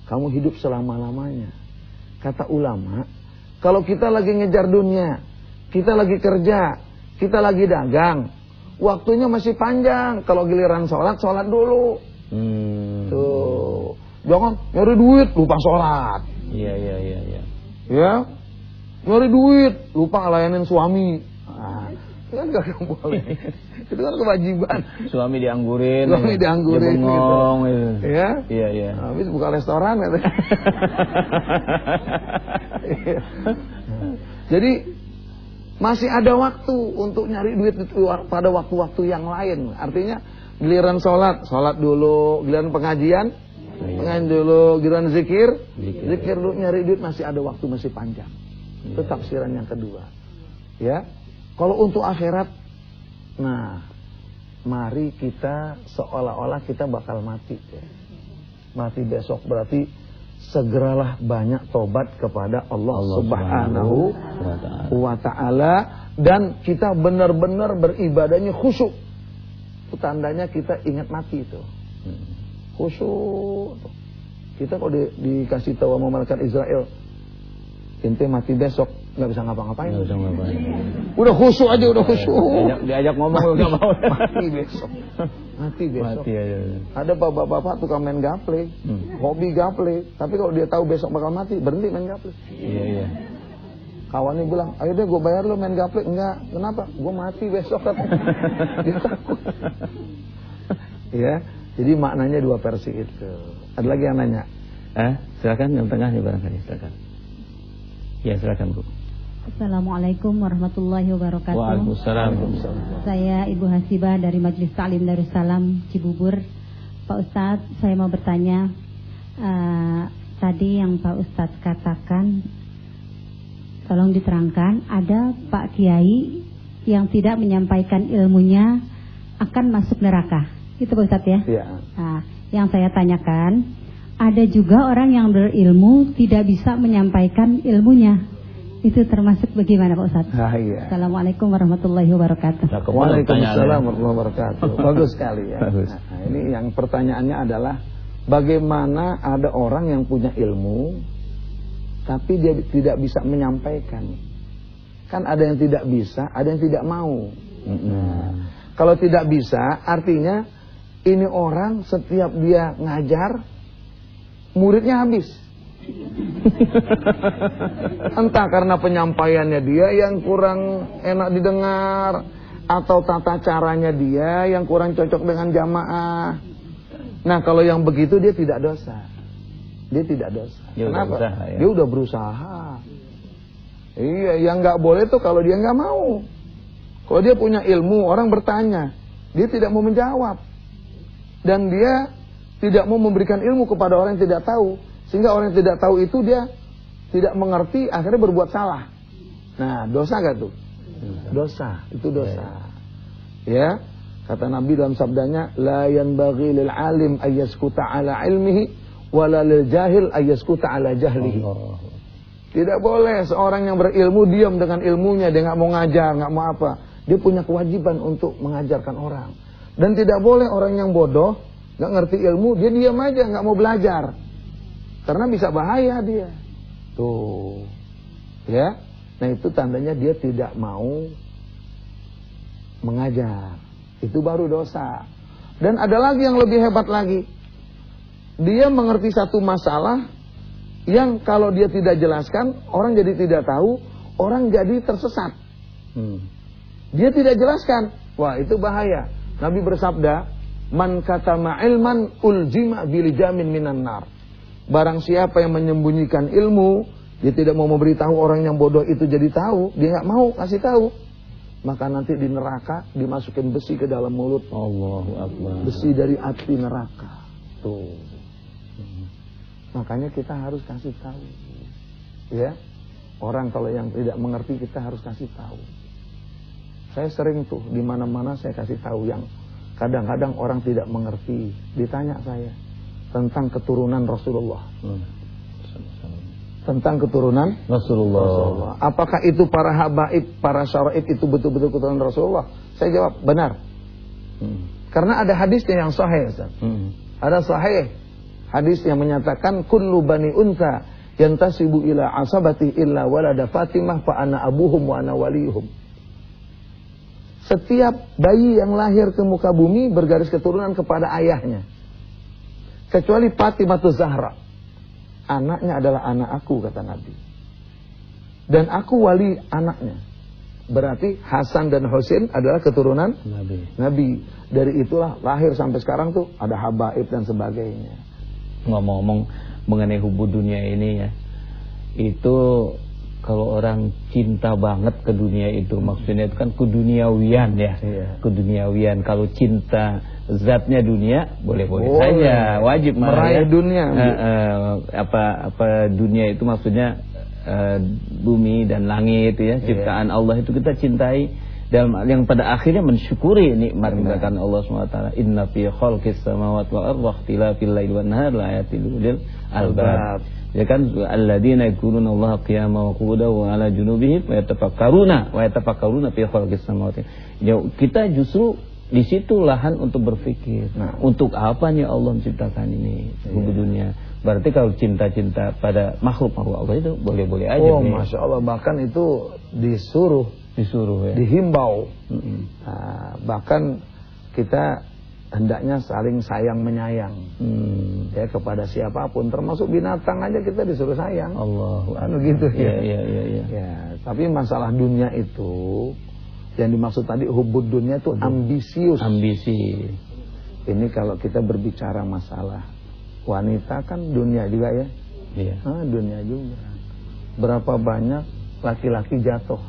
kamu hidup selama-lamanya. Kata ulama, kalau kita lagi ngejar dunia, kita lagi kerja, kita lagi dagang, waktunya masih panjang. Kalau giliran sholat, sholat dulu. hmm. Tuh. Jangan nyari duit lupa sholat. iya iya iya iya Ya. Nyari duit lupa ngelayanin suami. Nah, itu kan gak boleh. itu kan kewajiban. suami dianggurin Suami ya. dianggurin Dia bengong gitu. Ya. iya iya Habis buka restoran katanya. Jadi masih ada waktu untuk nyari duit pada waktu-waktu yang lain. Artinya giliran sholat, sholat dulu. Giliran pengajian, pengajian dulu. Giliran zikir, Zikir. zikir dulu. Nyari duit masih ada waktu, masih panjang. Itu tafsiran yang kedua. Ya, kalau untuk akhirat, nah, mari kita seolah-olah kita bakal mati. Ya. Mati besok berarti segeralah banyak tobat kepada Allah, Allah Subhanahu wa ta'ala. dan kita benar-benar beribadahnya khusyuk. Itu tandanya kita ingat mati itu. Khusyuk. Kita kalau di, dikasih tahu sama malaikat Israel, ente mati besok nggak bisa ngapa-ngapain. Nggak bisa ngapain. Udah khusyuk aja, udah khusyuk. Diajak, diajak ngomong nggak mau. Mati besok. Mati besok. Mati aja. Ada bapak-bapak tukang main gaple, Hmm. hobi gaple. Tapi kalau dia tahu besok bakal mati, berhenti main gaple. Iya iya. Kawannya bilang, ayo deh gue bayar lo main gaple. Enggak, kenapa? Gue mati besok dia takut. ya, jadi maknanya dua versi itu. Ada lagi yang nanya? Eh, silakan yang tengah nih barangkali silakan. Ya silakan Bu. Assalamualaikum warahmatullahi wabarakatuh. Waalaikumsalam. Saya Ibu Hasibah dari Majelis Taklim Darussalam Cibubur. Pak Ustadz, saya mau bertanya. eh, tadi yang Pak Ustadz katakan, tolong diterangkan, ada Pak Kiai yang tidak menyampaikan ilmunya akan masuk neraka. Itu Pak Ustadz ya? Iya. Nah, yang saya tanyakan, ada juga orang yang berilmu tidak bisa menyampaikan ilmunya. Itu termasuk bagaimana Pak Ustadz? Ah, iya. Assalamualaikum warahmatullahi wabarakatuh. Waalaikumsalam warahmatullahi wabarakatuh. Bagus sekali ya. Bagus. Nah, ini yang pertanyaannya adalah bagaimana ada orang yang punya ilmu tapi dia tidak bisa menyampaikan. Kan ada yang tidak bisa, ada yang tidak mau. Nah, kalau tidak bisa artinya ini orang setiap dia ngajar muridnya habis. Entah karena penyampaiannya dia yang kurang enak didengar atau tata caranya dia yang kurang cocok dengan jamaah. Nah, kalau yang begitu dia tidak dosa. Dia tidak dosa. Dia udah Kenapa? usaha, ya? Dia udah berusaha. Iya, yang nggak boleh tuh kalau dia nggak mau. Kalau dia punya ilmu, orang bertanya, dia tidak mau menjawab. Dan dia tidak mau memberikan ilmu kepada orang yang tidak tahu. Sehingga orang yang tidak tahu itu dia tidak mengerti, akhirnya berbuat salah. Nah, dosa gak tuh? Dosa, itu dosa. Ya, kata Nabi dalam sabdanya, la yanbaghi lil alim ayyaskuta ala ilmihi wala lil jahil ayyaskuta ala jahlihi. Tidak boleh seorang yang berilmu diam dengan ilmunya, dia nggak mau ngajar, nggak mau apa. Dia punya kewajiban untuk mengajarkan orang. Dan tidak boleh orang yang bodoh, nggak ngerti ilmu, dia diam aja, nggak mau belajar. Karena bisa bahaya dia. Tuh. Ya. Nah, itu tandanya dia tidak mau mengajar. Itu baru dosa. Dan ada lagi yang lebih hebat lagi. Dia mengerti satu masalah yang kalau dia tidak jelaskan, orang jadi tidak tahu, orang jadi tersesat. Hmm. Dia tidak jelaskan. Wah, itu bahaya. Nabi bersabda, "Man katama ilman uljima bilijamin minan nar." Barang siapa yang menyembunyikan ilmu, dia tidak mau memberitahu orang yang bodoh itu jadi tahu, dia nggak mau kasih tahu. Maka nanti di neraka dimasukin besi ke dalam mulut. Allahu Akbar. Besi dari api neraka. Tuh. Makanya kita harus kasih tahu. Ya. Orang kalau yang tidak mengerti kita harus kasih tahu. Saya sering tuh di mana-mana saya kasih tahu yang kadang-kadang orang tidak mengerti. Ditanya saya tentang keturunan Rasulullah. Hmm. Tentang keturunan Rasulullah. Rasulullah. Apakah itu para habaib, para syaraib itu betul-betul keturunan Rasulullah? Saya jawab, benar. Hmm. Karena ada hadisnya yang sahih, Ustaz. Hmm. Ada sahih hadis yang menyatakan kullu bani unta yantasibu ila asabati illa walada Fatimah fa ana abuhum wa ana waliyuhum. Setiap bayi yang lahir ke muka bumi bergaris keturunan kepada ayahnya. Kecuali Fatimah Zahra. Anaknya adalah anak aku kata Nabi. Dan aku wali anaknya. Berarti Hasan dan Husain adalah keturunan Nabi. Nabi. Dari itulah lahir sampai sekarang tuh ada habaib dan sebagainya. Ngomong-ngomong mengenai hubud dunia ini ya. Itu kalau orang cinta banget ke dunia itu maksudnya itu kan keduniawian ya. Iya. Keduniawian. Kalau cinta zatnya dunia boleh-boleh Boleh. saja, wajib Meraih ya. dunia. Eh, eh, apa apa dunia itu maksudnya eh, bumi dan langit ya, ciptaan Allah itu kita cintai dalam yang pada akhirnya mensyukuri nikmat ciptaan Allah SWT. Inna fi khalqis samawati wal ardi ikhtilafil laili wan nahar la ayatil ulil albab. Ya kan alladzina yaquluna Allah qiyaman wa qu'udan wa ala junubihim wa yatafakkaruna wa yatafakkaruna fi khalqis samawati. Ya, kita justru di situ lahan untuk berpikir. Nah. Untuk apa nih Allah menciptakan ini, seluruh dunia? Berarti kalau cinta-cinta pada makhluk-makhluk Allah itu boleh-boleh aja. Oh, nih. masya Allah bahkan itu disuruh, Disuruh ya. dihimbau. Mm-mm. Nah, bahkan kita hendaknya saling sayang menyayang Hmm. ya kepada siapa pun, termasuk binatang aja kita disuruh sayang. Allah. Anu gitu Iya, ya. iya, iya, iya. Ya, tapi masalah dunia itu yang dimaksud tadi hubud dunia itu ambisius. Ambisi. Ini kalau kita berbicara masalah wanita kan dunia juga ya. Iya. Ah, dunia juga. Berapa banyak laki-laki jatuh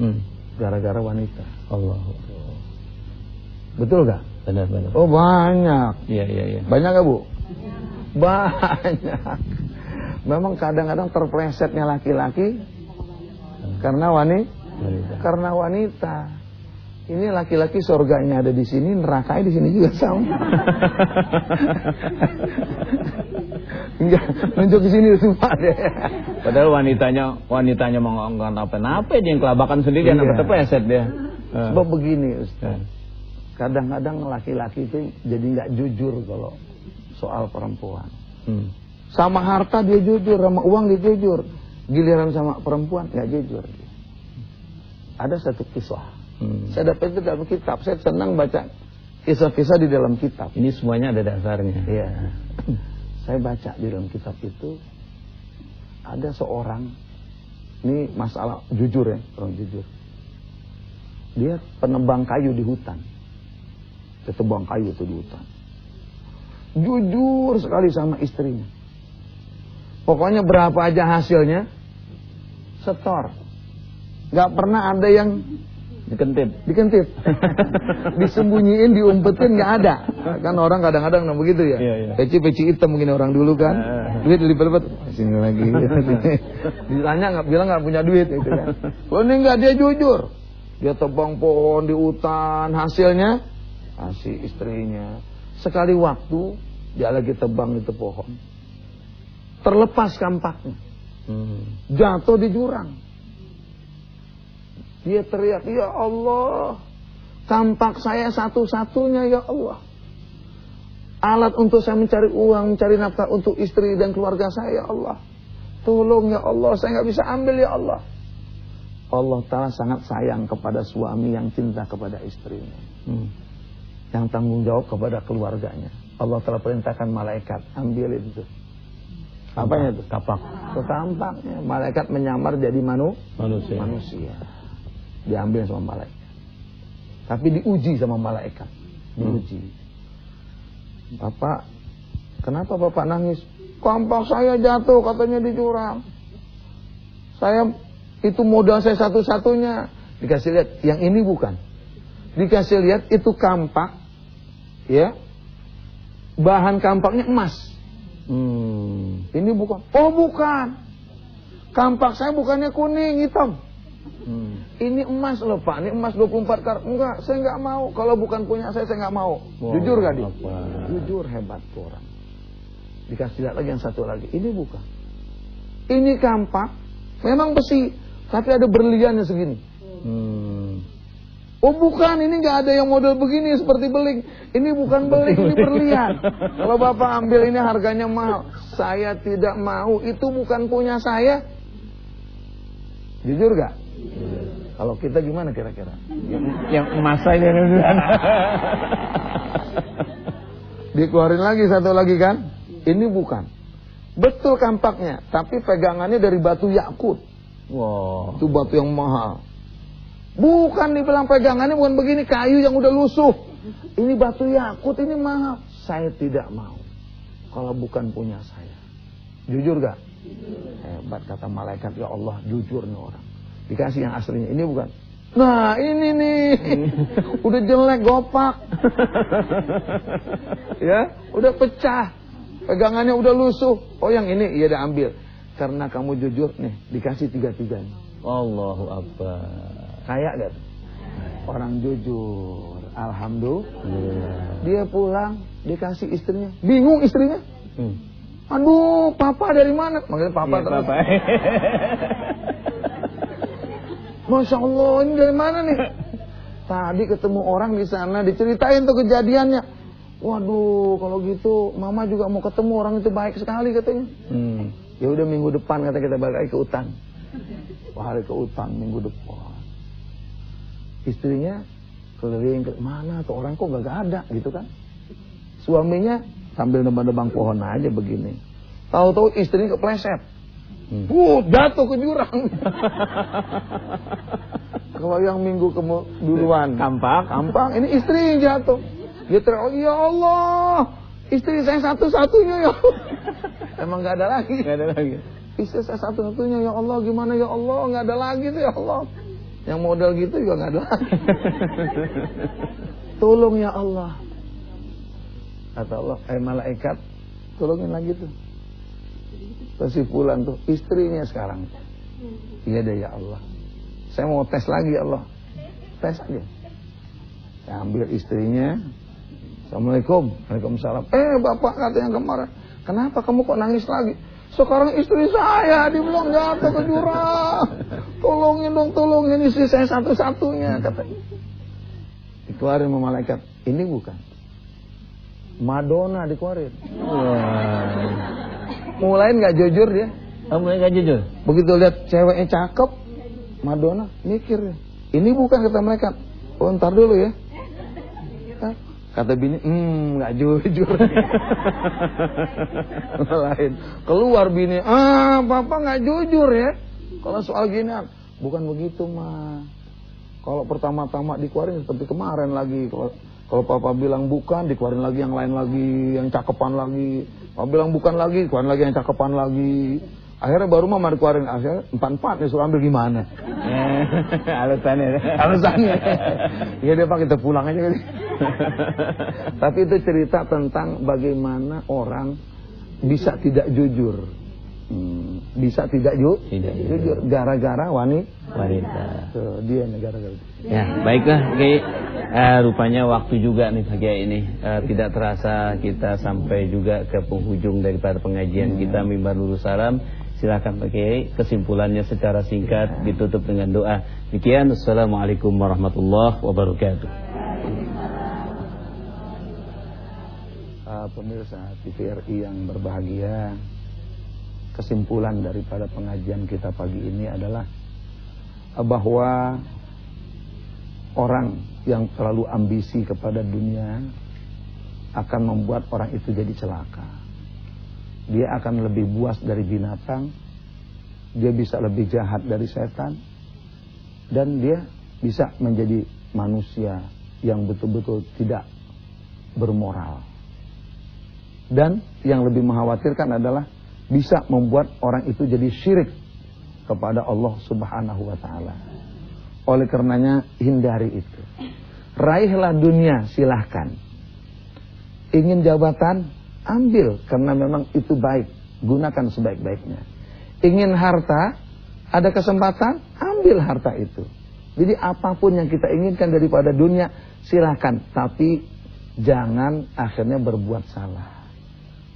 Hmm. gara-gara wanita. Allah. Betul gak? Benar-benar. Oh banyak. Iya, iya, iya. Banyak gak bu? Banyak. Memang kadang-kadang terplesetnya laki-laki karena wanita. Wanita. Karena wanita. Ini laki-laki surganya ada di sini, nerakanya di sini juga sama. Enggak, nunjuk ke sini semua deh. Padahal wanitanya wanitanya mau ngomong apa-apa dia yang kelabakan sendiri Iya. anak ketepeset dia. Sebab begini Ustaz. Eh. Kadang-kadang laki-laki itu jadi nggak jujur kalau soal perempuan. Hmm. Sama harta dia jujur, sama uang dia jujur. Giliran sama perempuan nggak jujur. Ada satu kisah. Hmm. Saya dapat itu dalam kitab. Saya senang baca kisah-kisah di dalam kitab. Ini semuanya ada dasarnya. Iya. Saya baca di dalam kitab itu ada seorang ini masalah jujur ya, orang jujur. Dia penebang kayu di hutan. Dia tebang kayu itu di hutan. Jujur sekali sama istrinya. Pokoknya berapa aja hasilnya setor. Gak pernah ada yang Dikentip. dikentip. Disembunyiin, diumpetin nggak ada. Kan orang kadang-kadang nah begitu ya. Iya, iya. Peci-peci hitam mungkin orang dulu kan. Eh. Duit dilipet-lipet. Sini lagi. Ditanya nggak bilang nggak punya duit itu kan. Loh ini nggak dia jujur. Dia tebang pohon di hutan, hasilnya kasih istrinya. Sekali waktu dia lagi tebang itu pohon. Terlepas kampaknya. Hmm. Jatuh di jurang. Dia teriak, Ya Allah, kampak saya satu-satunya ya Allah. Alat untuk saya mencari uang, mencari nafkah untuk istri dan keluarga saya ya Allah. Tolong ya Allah, saya nggak bisa ambil ya Allah. Allah Ta'ala sangat sayang kepada suami yang cinta kepada istrinya. Hmm. Yang tanggung jawab kepada keluarganya. Allah telah perintahkan malaikat, ambil itu. Apanya itu? Kapak. Ke kampaknya. Malaikat menyamar jadi manu, Manusia. manusia. Diambil sama malaikat. Tapi diuji sama malaikat. Diuji. Bapak, kenapa Bapak nangis? Kampak saya jatuh katanya di jurang. Saya itu modal saya satu-satunya. Dikasih lihat, yang ini bukan. Dikasih lihat itu kampak, ya. Bahan kampaknya emas. Hmm. Ini bukan. Oh bukan. Kampak saya bukannya kuning, hitam. Hmm. Ini emas loh Pak, ini emas 24 karat. Enggak, saya enggak mau. Kalau bukan punya saya, saya enggak mau. Wow, Jujur gak apa? Jujur hebat orang. Dikasih lihat lagi yang satu lagi. Ini bukan. Ini kampak, memang besi, tapi ada berliannya segini. Hmm. Oh bukan, ini nggak ada yang model begini seperti beling. Ini bukan beling, ini berlian. Kalau bapak ambil ini harganya mahal, saya tidak mau. Itu bukan punya saya. Jujur gak? Kalau kita gimana kira-kira? Yang emas saya ini. Dikeluarin lagi satu lagi kan? Ini bukan. Betul kampaknya, tapi pegangannya dari batu yakut. Wow. Itu batu yang mahal. Bukan dibilang pegangannya bukan begini kayu yang udah lusuh. Ini batu yakut ini mahal. Saya tidak mau. Kalau bukan punya saya. Jujur gak? Hebat kata malaikat ya Allah jujur nih orang. Dikasih yang aslinya. Ini bukan. Nah ini nih. udah jelek gopak. ya. Udah pecah. Pegangannya udah lusuh. Oh yang ini iya udah ambil. Karena kamu jujur nih. Dikasih tiga-tiganya. Allahu Akbar. Kayak gak? Orang jujur. Alhamdulillah. Dia pulang, dikasih istrinya. Bingung istrinya. Hmm. Aduh, papa dari mana? Manggil papa terus. Papa. Masya Allah, ini dari mana nih? Tadi ketemu orang di sana, diceritain tuh kejadiannya. Waduh, kalau gitu mama juga mau ketemu orang itu baik sekali katanya. Hmm. Ya udah minggu depan kata kita balik lagi ke hutan. Wah, hari ke hutan minggu depan. Istrinya keliling ke mana tuh orang kok gak ada gitu kan. Suaminya sambil nebang-nebang pohon aja begini. Tahu-tahu istrinya kepleset. Hmm. Uh, jatuh ke jurang. Kalau yang minggu kemu duluan. Kampak. Kampak. Ini istri yang jatuh. Dia teriak, ya Allah, istri saya satu-satunya ya. Emang gak ada lagi. Gak ada lagi. Istri saya satu-satunya ya Allah, gimana ya Allah, gak ada lagi tuh ya Allah. Yang model gitu juga gak ada lagi. Tolong ya Allah. Kata Allah, eh malaikat, tolongin lagi tuh. Pulang tuh istrinya sekarang. Iya deh ya Allah. Saya mau tes lagi ya Allah. Tes aja. Saya ambil istrinya, Assalamualaikum. Waalaikumsalam. Eh bapak katanya kemarin. Kenapa kamu kok nangis lagi? Sekarang istri saya dia belum jatuh ke jurang. Tolongin dong, tolongin istri saya satu-satunya katanya. Dikeluarin sama malaikat. Ini bukan. Madonna dikeluarin. Wow. Mulai nggak jujur dia. Oh, mulai nggak jujur. Begitu lihat ceweknya cakep, Madonna mikir. Ini bukan kata malaikat. Oh ntar dulu ya. Kata bini, hmm nggak jujur. Lain. Keluar bini, ah papa nggak jujur ya. Kalau soal gini, bukan begitu mah. Kalau pertama-tama dikeluarin seperti kemarin lagi. Kalau kalau papa bilang bukan, dikeluarin lagi yang lain lagi, yang cakepan lagi. Papa bilang bukan lagi, dikeluarin lagi yang cakepan lagi. Akhirnya baru mama dikeluarin akhirnya empat empat nih suruh ambil gimana? alasannya, alasannya. Iya deh pak kita pulang aja kali. Tapi itu cerita tentang bagaimana orang bisa tidak jujur. Hmm, bisa tidak ju tidak jujur gara-gara wanita. Wanita. Tuh, dia negara-gara. Ya, baiklah, Oke. Uh, rupanya waktu juga nih pagi ini uh, tidak terasa kita sampai juga ke penghujung daripada pengajian hmm. kita Mimbar Lurus Salam. Silakan Pak Kiai kesimpulannya secara singkat ditutup dengan doa. Demikian Assalamualaikum warahmatullahi wabarakatuh. Uh, pemirsa TVRI yang berbahagia, kesimpulan daripada pengajian kita pagi ini adalah bahwa orang yang terlalu ambisi kepada dunia akan membuat orang itu jadi celaka dia akan lebih buas dari binatang, dia bisa lebih jahat dari setan, dan dia bisa menjadi manusia yang betul-betul tidak bermoral. Dan yang lebih mengkhawatirkan adalah bisa membuat orang itu jadi syirik kepada Allah Subhanahu wa taala. Oleh karenanya hindari itu. Raihlah dunia silahkan. Ingin jabatan ambil karena memang itu baik, gunakan sebaik-baiknya. Ingin harta, ada kesempatan, ambil harta itu. Jadi apa pun yang kita inginkan daripada dunia, silahkan. Tapi jangan akhirnya berbuat salah.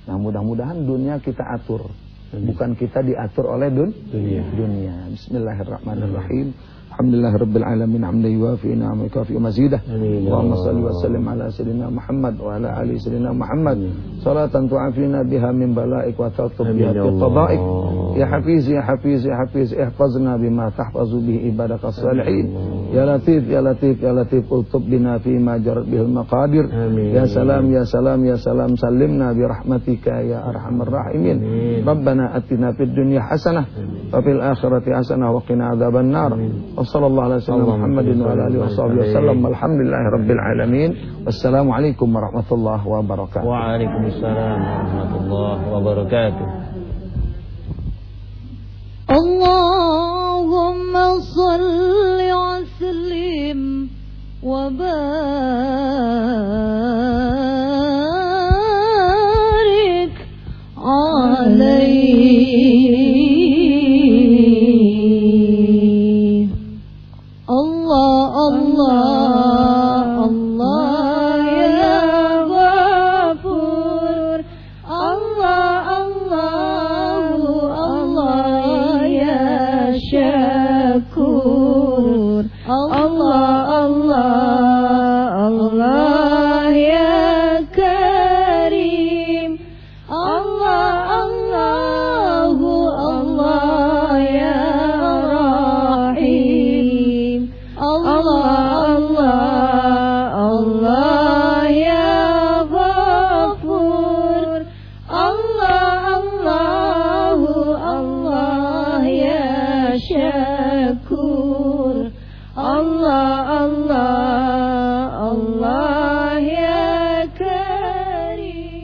Nah mudah-mudahan dunia kita atur. Bukan kita diatur oleh dun dunia. dunia. Bismillahirrahmanirrahim. Alhamdulillah Rabbil Alamin Amda yuafi na'amu fi mazidah Allahumma salli wa sallim ala sallina Muhammad Wa ala ali sallina Muhammad. Salatan tu'afina biha min balaik Wa tatub biha biqadaik Ya Hafiz, Ya Hafiz, Ya Hafiz Ihfazna bima tahfazu bihi ibadaka salihin. Ya Latif, Ya Latif, Ya Latif, Ultub bina fi majarat bihil maqadir. Ya Salam, Ya Salam, Ya Salam, Salimna bi rahmatika Ya Arhamar Rahimin. Amin. Rabbana atina dunya hasanah, wa fil akhirati hasanah, wa qina nar. Wa sallallahu ala Muhammadin wa ala alihi wa wa sallam. Rabbil alamin. Wassalamualaikum warahmatullahi wabarakatuh. Waalaikumsalam warahmatullahi wabarakatuh. Allah اللهم صل وسلم وبارك عليه